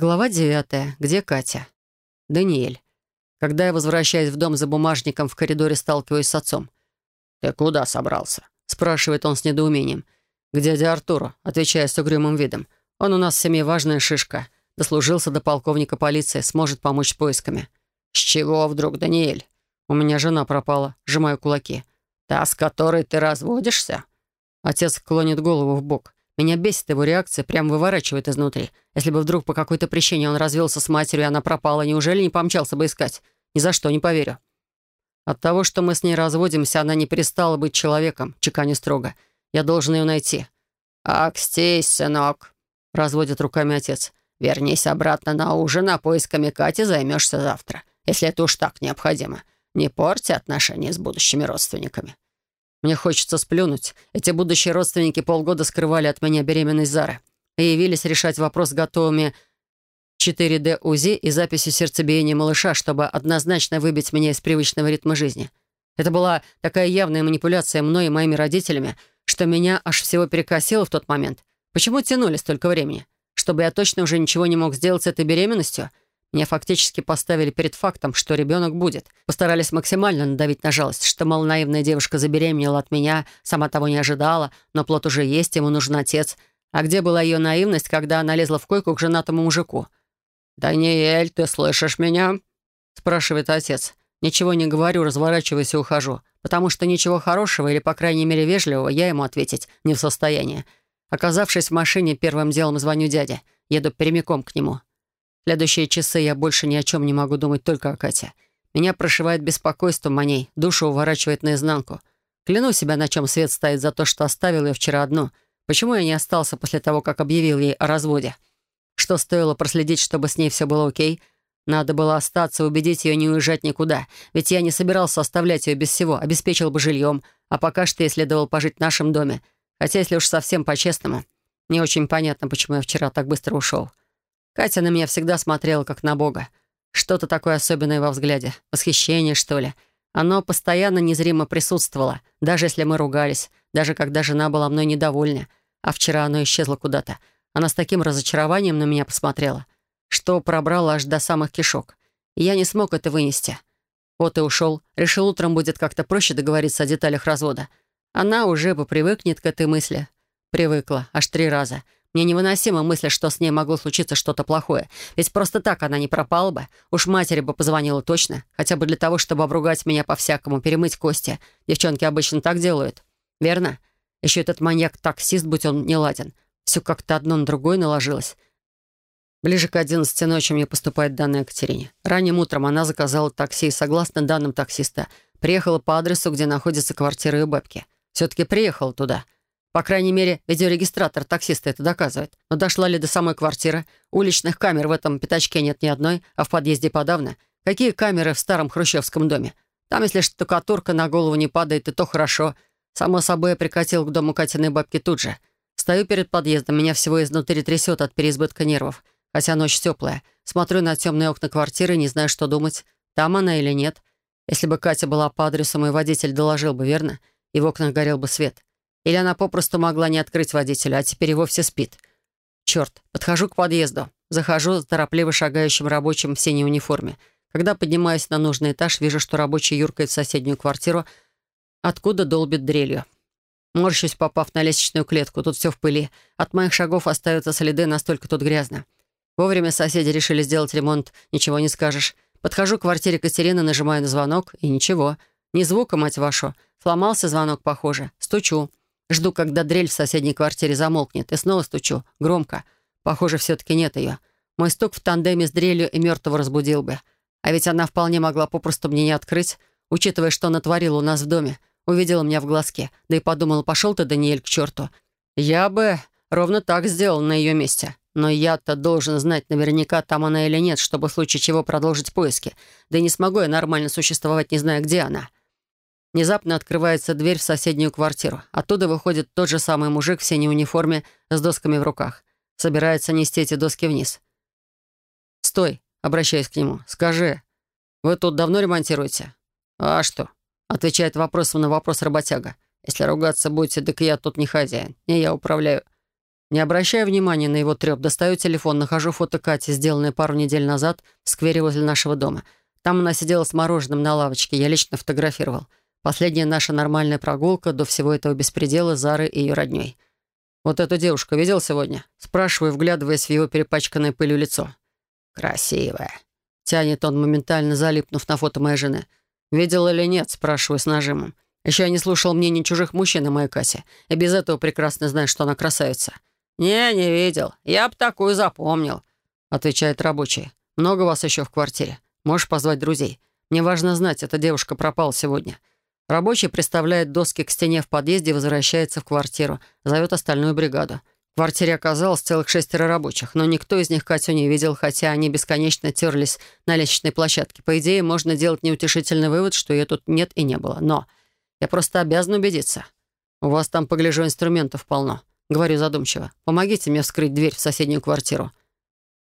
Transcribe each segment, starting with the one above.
Глава девятая. Где Катя? Даниэль. Когда я возвращаюсь в дом за бумажником, в коридоре сталкиваюсь с отцом. «Ты куда собрался?» — спрашивает он с недоумением. «К дяде Артуру», — отвечая с угрюмым видом. «Он у нас в семье важная шишка. Дослужился до полковника полиции, сможет помочь с поисками». «С чего вдруг, Даниэль?» «У меня жена пропала», — сжимаю кулаки. «Та, с которой ты разводишься?» Отец клонит голову в бок. Меня бесит его реакция, прям выворачивает изнутри. Если бы вдруг по какой-то причине он развелся с матерью, и она пропала, неужели не помчался бы искать? Ни за что не поверю. От того, что мы с ней разводимся, она не перестала быть человеком, чеканя строго. Я должен ее найти. «Акстись, сынок», — разводит руками отец. «Вернись обратно на ужин, а поисками Кати займешься завтра, если это уж так необходимо. Не порти отношения с будущими родственниками». Мне хочется сплюнуть. Эти будущие родственники полгода скрывали от меня беременность Зары и явились решать вопрос готовыми 4D УЗИ и записью сердцебиения малыша, чтобы однозначно выбить меня из привычного ритма жизни. Это была такая явная манипуляция мной и моими родителями, что меня аж всего перекосило в тот момент. Почему тянули столько времени? Чтобы я точно уже ничего не мог сделать с этой беременностью? Меня фактически поставили перед фактом, что ребенок будет. Постарались максимально надавить на жалость, что, мол, наивная девушка забеременела от меня, сама того не ожидала, но плод уже есть, ему нужен отец. А где была ее наивность, когда она лезла в койку к женатому мужику? «Даниэль, ты слышишь меня?» спрашивает отец. Ничего не говорю, разворачиваюсь и ухожу, потому что ничего хорошего или, по крайней мере, вежливого я ему ответить не в состоянии. Оказавшись в машине, первым делом звоню дяде. Еду прямиком к нему. Следующие часы я больше ни о чем не могу думать, только о Кате. Меня прошивает беспокойством о ней, душу уворачивает наизнанку. Кляну себя, на чем свет стоит за то, что оставил ее вчера одну. Почему я не остался после того, как объявил ей о разводе? Что стоило проследить, чтобы с ней все было окей? Надо было остаться, убедить ее не уезжать никуда. Ведь я не собирался оставлять ее без всего, обеспечил бы жильем. А пока что ей следовало пожить в нашем доме. Хотя, если уж совсем по-честному, не очень понятно, почему я вчера так быстро ушел. Катя на меня всегда смотрела, как на Бога. Что-то такое особенное во взгляде. Восхищение, что ли. Оно постоянно незримо присутствовало, даже если мы ругались, даже когда жена была мной недовольна. А вчера оно исчезло куда-то. Она с таким разочарованием на меня посмотрела, что пробрала аж до самых кишок. И я не смог это вынести. Вот и ушел. Решил, утром будет как-то проще договориться о деталях развода. Она уже попривыкнет к этой мысли. Привыкла. Аж три раза. Мне невыносима мысль, что с ней могло случиться что-то плохое. Ведь просто так она не пропала бы. Уж матери бы позвонила точно. Хотя бы для того, чтобы обругать меня по-всякому, перемыть кости. Девчонки обычно так делают. Верно? Еще этот маньяк-таксист, будь он не ладен. Все как-то одно на другое наложилось. Ближе к одиннадцати ночи мне поступает данные Екатерине. Ранним утром она заказала такси и, согласно данным таксиста, приехала по адресу, где находится квартира ее бабки. Все-таки приехала туда — по крайней мере, видеорегистратор таксиста это доказывает. Но дошла ли до самой квартиры? Уличных камер в этом пятачке нет ни одной, а в подъезде подавно. Какие камеры в старом хрущевском доме? Там, если штукатурка на голову не падает, и то хорошо. Само собой, я прикатил к дому Катиной бабки тут же. Стою перед подъездом, меня всего изнутри трясет от переизбытка нервов. Хотя ночь теплая. Смотрю на темные окна квартиры, не знаю, что думать. Там она или нет. Если бы Катя была по адресу, мой водитель доложил бы, верно? И в окнах горел бы свет. Или она попросту могла не открыть водителю, а теперь и вовсе спит. Черт, подхожу к подъезду. Захожу за торопливо шагающим рабочим в синей униформе. Когда поднимаюсь на нужный этаж, вижу, что рабочий юркает в соседнюю квартиру, откуда долбит дрелью. Морщусь, попав на лестничную клетку. Тут все в пыли. От моих шагов остаются следы, настолько тут грязно. Вовремя соседи решили сделать ремонт, ничего не скажешь. Подхожу к квартире Катерины, нажимаю на звонок, и ничего. Ни звука, мать вашу. Сломался звонок, похоже. Стучу. Жду, когда дрель в соседней квартире замолкнет, и снова стучу. Громко. Похоже, все-таки нет ее. Мой стук в тандеме с дрелью и мертвого разбудил бы. А ведь она вполне могла попросту мне не открыть, учитывая, что натворила у нас в доме. Увидела меня в глазке, да и подумала, пошел ты, Даниэль, к черту. Я бы ровно так сделал на ее месте. Но я-то должен знать наверняка, там она или нет, чтобы в случае чего продолжить поиски. Да и не смогу я нормально существовать, не зная, где она. Внезапно открывается дверь в соседнюю квартиру. Оттуда выходит тот же самый мужик в синей униформе с досками в руках. Собирается нести эти доски вниз. «Стой!» — обращаясь к нему. «Скажи, вы тут давно ремонтируете?» «А что?» — отвечает вопросом на вопрос работяга. «Если ругаться будете, так я тут не хозяин. Не я управляю». Не обращая внимания на его треп, достаю телефон, нахожу фото Кати, сделанное пару недель назад в сквере возле нашего дома. Там она сидела с мороженым на лавочке, я лично фотографировал. Последняя наша нормальная прогулка до всего этого беспредела Зары и ее родней. «Вот эту девушку видел сегодня?» Спрашиваю, вглядываясь в его перепачканное пылью лицо. «Красивая», — тянет он, моментально залипнув на фото моей жены. «Видел или нет?» — спрашиваю с нажимом. Еще я не слушал мнений чужих мужчин о моей Кассе, и без этого прекрасно знаю, что она красавица. «Не, не видел. Я б такую запомнил», — отвечает рабочий. «Много вас еще в квартире. Можешь позвать друзей. Мне важно знать, эта девушка пропала сегодня». Рабочий приставляет доски к стене в подъезде и возвращается в квартиру. Зовет остальную бригаду. В квартире оказалось целых шестеро рабочих, но никто из них Катю не видел, хотя они бесконечно терлись на лестничной площадке. По идее, можно делать неутешительный вывод, что ее тут нет и не было. Но я просто обязан убедиться. У вас там, погляжу, инструментов полно. Говорю задумчиво. Помогите мне вскрыть дверь в соседнюю квартиру.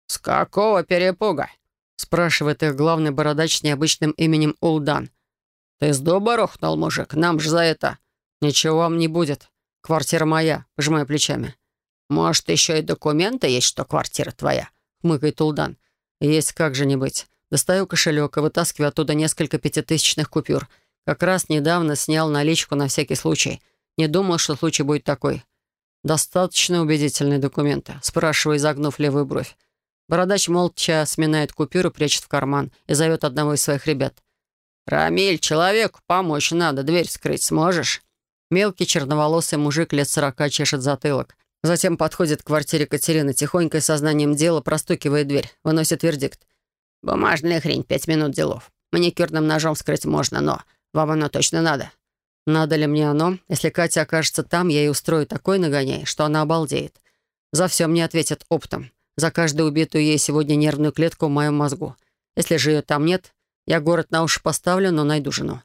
«С какого перепуга?» спрашивает их главный бородач с необычным именем Улдан. «Ты с дуба рухнул, мужик? Нам же за это...» «Ничего вам не будет. Квартира моя», — пожимаю плечами. «Может, еще и документы есть, что квартира твоя?» — хмыкает Улдан. «Есть как же не быть. Достаю кошелек и вытаскиваю оттуда несколько пятитысячных купюр. Как раз недавно снял наличку на всякий случай. Не думал, что случай будет такой. Достаточно убедительные документы. Спрашиваю, изогнув левую бровь. Бородач молча сминает купюру, прячет в карман и зовет одного из своих ребят. «Рамиль, человеку помочь надо, дверь скрыть сможешь?» Мелкий черноволосый мужик лет сорока чешет затылок. Затем подходит к квартире Катерины, тихонько и сознанием дела простукивает дверь, выносит вердикт. «Бумажная хрень, пять минут делов. Маникюрным ножом вскрыть можно, но вам оно точно надо». «Надо ли мне оно? Если Катя окажется там, я ей устрою такой нагоняй, что она обалдеет. За все мне ответят оптом. За каждую убитую ей сегодня нервную клетку в моем мозгу. Если же ее там нет, я город на уши поставлю, но найду жену.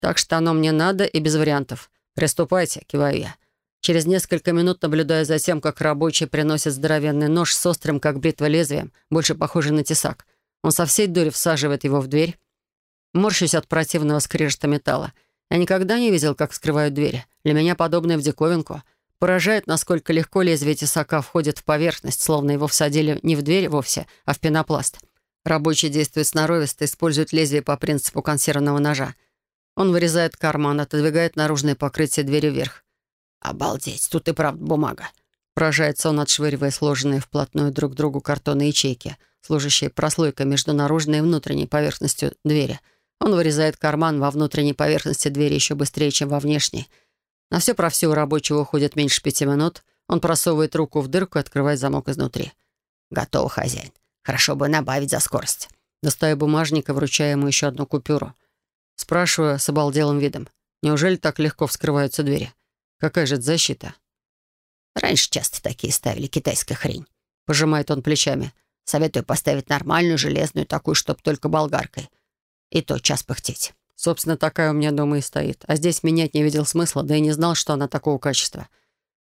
Так что оно мне надо и без вариантов. Приступайте, киваю я. Через несколько минут наблюдаю за тем, как рабочий приносит здоровенный нож с острым, как бритва лезвием, больше похожий на тесак. Он со всей дури всаживает его в дверь. Морщусь от противного скрежета металла. Я никогда не видел, как вскрывают двери. Для меня подобное в диковинку. Поражает, насколько легко лезвие тесака входит в поверхность, словно его всадили не в дверь вовсе, а в пенопласт. Рабочий действует сноровисто, использует лезвие по принципу консервного ножа. Он вырезает карман, отодвигает наружное покрытие двери вверх. «Обалдеть, тут и правда бумага». Поражается он, отшвыривая сложенные вплотную друг к другу картонные ячейки, служащие прослойкой между наружной и внутренней поверхностью двери. Он вырезает карман во внутренней поверхности двери еще быстрее, чем во внешней. На все про все у рабочего уходит меньше пяти минут. Он просовывает руку в дырку и открывает замок изнутри. «Готово, хозяин. Хорошо бы набавить за скорость». Достаю бумажник и вручаю ему еще одну купюру. Спрашиваю с обалделым видом. Неужели так легко вскрываются двери? Какая же это защита? Раньше часто такие ставили, китайская хрень. Пожимает он плечами. Советую поставить нормальную, железную, такую, чтоб только болгаркой. И то час пыхтеть. Собственно, такая у меня дома и стоит. А здесь менять не видел смысла, да и не знал, что она такого качества.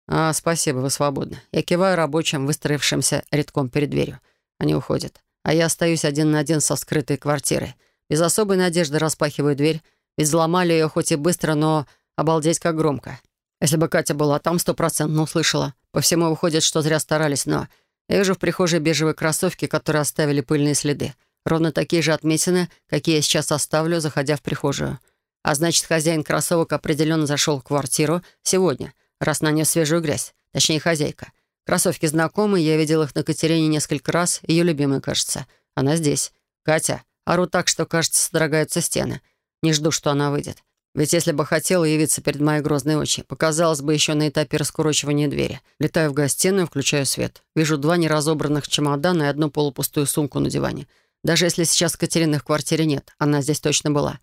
А, спасибо, вы свободны. Я киваю рабочим, выстроившимся редком перед дверью. Они уходят. А я остаюсь один на один со скрытой квартирой. Без особой надежды распахиваю дверь, ведь взломали ее хоть и быстро, но обалдеть как громко. Если бы Катя была там, стопроцентно услышала. По всему выходит, что зря старались, но... Я вижу в прихожей бежевые кроссовки, которые оставили пыльные следы. Ровно такие же отметины, какие я сейчас оставлю, заходя в прихожую. А значит, хозяин кроссовок определенно зашел в квартиру сегодня, раз нанес свежую грязь. Точнее, хозяйка. Кроссовки знакомые, я видел их на Катерине несколько раз, ее любимая, кажется. Она здесь. Катя. Ору так, что, кажется, содрогаются стены. Не жду, что она выйдет. Ведь если бы хотела явиться перед моей грозной очи, показалось бы еще на этапе раскурочивания двери. Летаю в гостиную, включаю свет. Вижу два неразобранных чемодана и одну полупустую сумку на диване. Даже если сейчас Катерины в квартире нет, она здесь точно была.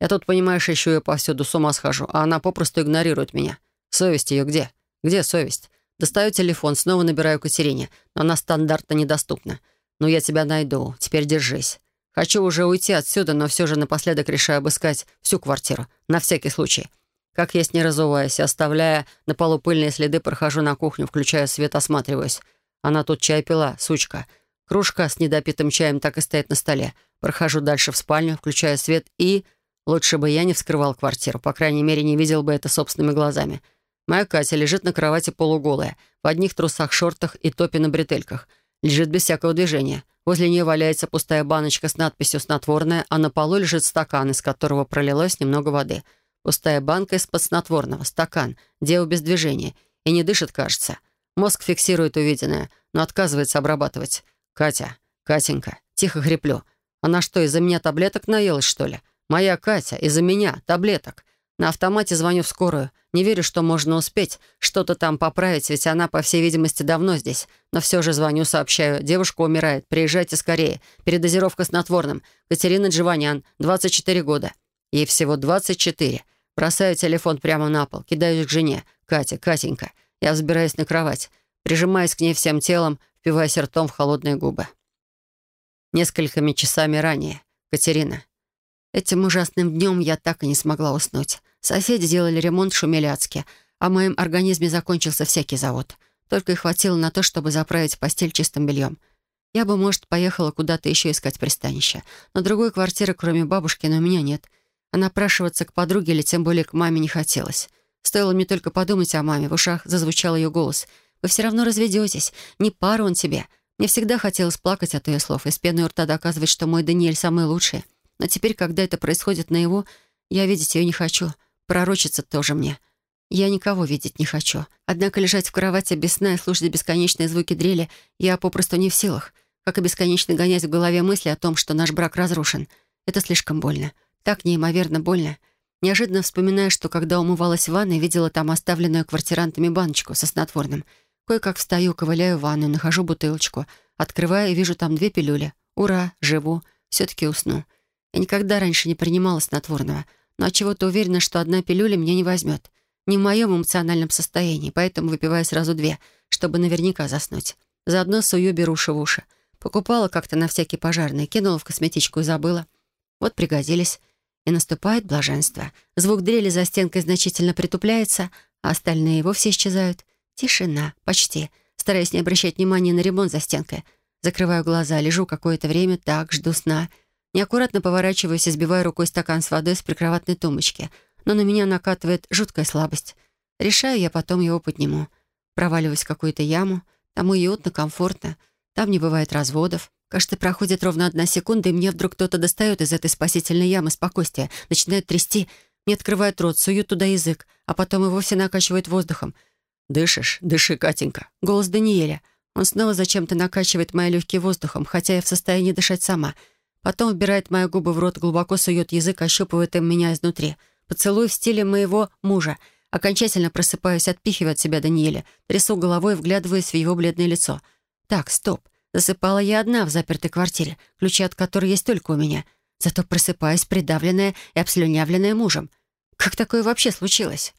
Я тут, понимаешь, ищу ее повсюду, с ума схожу, а она попросту игнорирует меня. Совесть ее где? Где совесть? Достаю телефон, снова набираю Катерине, но она стандартно недоступна. «Ну, я тебя найду. Теперь держись». Хочу уже уйти отсюда, но все же напоследок решаю обыскать всю квартиру, на всякий случай. Как есть не разуваясь, оставляя на полу пыльные следы, прохожу на кухню, включая свет, осматриваюсь. Она тут чай пила, сучка. Кружка с недопитым чаем так и стоит на столе. Прохожу дальше в спальню, включаю свет и... Лучше бы я не вскрывал квартиру, по крайней мере, не видел бы это собственными глазами. Моя Катя лежит на кровати полуголая, в одних трусах-шортах и топе на бретельках. Лежит без всякого движения. Возле нее валяется пустая баночка с надписью «Снотворное», а на полу лежит стакан, из которого пролилось немного воды. Пустая банка из-под снотворного, стакан, дева без движения. И не дышит, кажется. Мозг фиксирует увиденное, но отказывается обрабатывать. «Катя, Катенька, тихо хриплю. Она что, из-за меня таблеток наелась, что ли? Моя Катя, из-за меня, таблеток. На автомате звоню в скорую. Не верю, что можно успеть что-то там поправить, ведь она, по всей видимости, давно здесь. Но все же звоню, сообщаю. Девушка умирает. Приезжайте скорее. Передозировка снотворным. Катерина Дживанян, 24 года. Ей всего 24. Бросаю телефон прямо на пол. Кидаюсь к жене. Катя, Катенька. Я взбираюсь на кровать. Прижимаюсь к ней всем телом, впиваясь ртом в холодные губы. Несколькими часами ранее. Катерина. Этим ужасным днем я так и не смогла уснуть. Соседи делали ремонт, шумели адски, а в моем организме закончился всякий завод. Только и хватило на то, чтобы заправить постель чистым бельем. Я бы, может, поехала куда-то еще искать пристанище. Но другой квартиры, кроме бабушкиной, у меня нет. А напрашиваться к подруге или тем более к маме не хотелось. Стоило мне только подумать о маме, в ушах зазвучал ее голос. «Вы все равно разведетесь. Не пара он тебе». Мне всегда хотелось плакать от ее слов и с пеной у рта доказывать, что мой Даниэль самый лучший. Но теперь, когда это происходит на его, я видеть ее не хочу. Пророчиться тоже мне. Я никого видеть не хочу. Однако лежать в кровати без сна и слушать бесконечные звуки дрели я попросту не в силах. Как и бесконечно гонять в голове мысли о том, что наш брак разрушен. Это слишком больно. Так неимоверно больно. Неожиданно вспоминаю, что когда умывалась в ванной, видела там оставленную квартирантами баночку со снотворным. Кое-как встаю, ковыляю в ванную, нахожу бутылочку. Открываю и вижу там две пилюли. Ура, живу. Все-таки усну. Я никогда раньше не принимала снотворного, но отчего-то уверена, что одна пилюля меня не возьмет. Не в моем эмоциональном состоянии, поэтому выпиваю сразу две, чтобы наверняка заснуть. Заодно сую беруши в уши. Покупала как-то на всякий пожарный, кинула в косметичку и забыла. Вот пригодились. И наступает блаженство. Звук дрели за стенкой значительно притупляется, а остальные вовсе исчезают. Тишина, почти. Стараясь не обращать внимания на ремонт за стенкой. Закрываю глаза, лежу какое-то время так, жду сна — Неаккуратно поворачиваюсь и сбиваю рукой стакан с водой с прикроватной тумбочки. Но на меня накатывает жуткая слабость. Решаю, я потом его подниму. Проваливаюсь в какую-то яму. Там уютно, комфортно. Там не бывает разводов. Кажется, проходит ровно одна секунда, и мне вдруг кто-то достает из этой спасительной ямы спокойствия, начинает трясти. Мне открывает рот, суют туда язык, а потом и вовсе накачивает воздухом. «Дышишь? Дыши, Катенька!» Голос Даниэля. Он снова зачем-то накачивает мои легкие воздухом, хотя я в состоянии дышать сама — Потом вбирает мои губы в рот, глубоко сует язык, ощупывает им меня изнутри. Поцелуй в стиле моего мужа. Окончательно просыпаюсь, отпихивая от себя Даниэля. Трясу головой, вглядываясь в его бледное лицо. Так, стоп. Засыпала я одна в запертой квартире, ключи от которой есть только у меня. Зато просыпаюсь, придавленная и обслюнявленная мужем. Как такое вообще случилось?